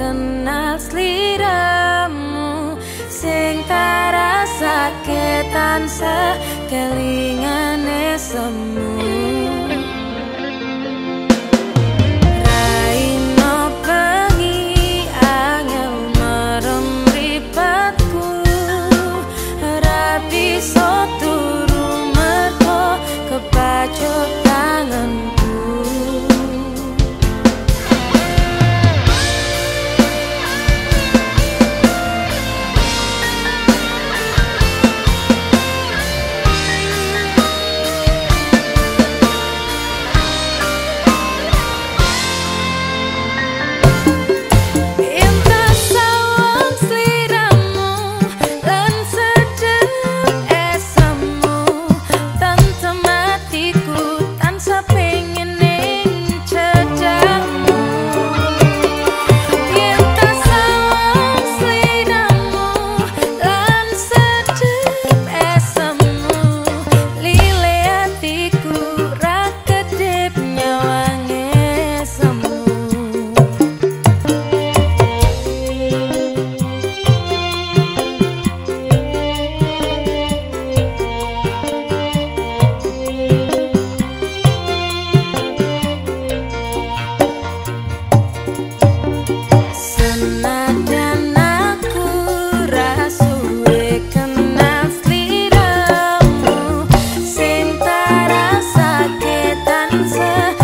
kenal sliramu sing tak rasake tansah kelingane semu. answer.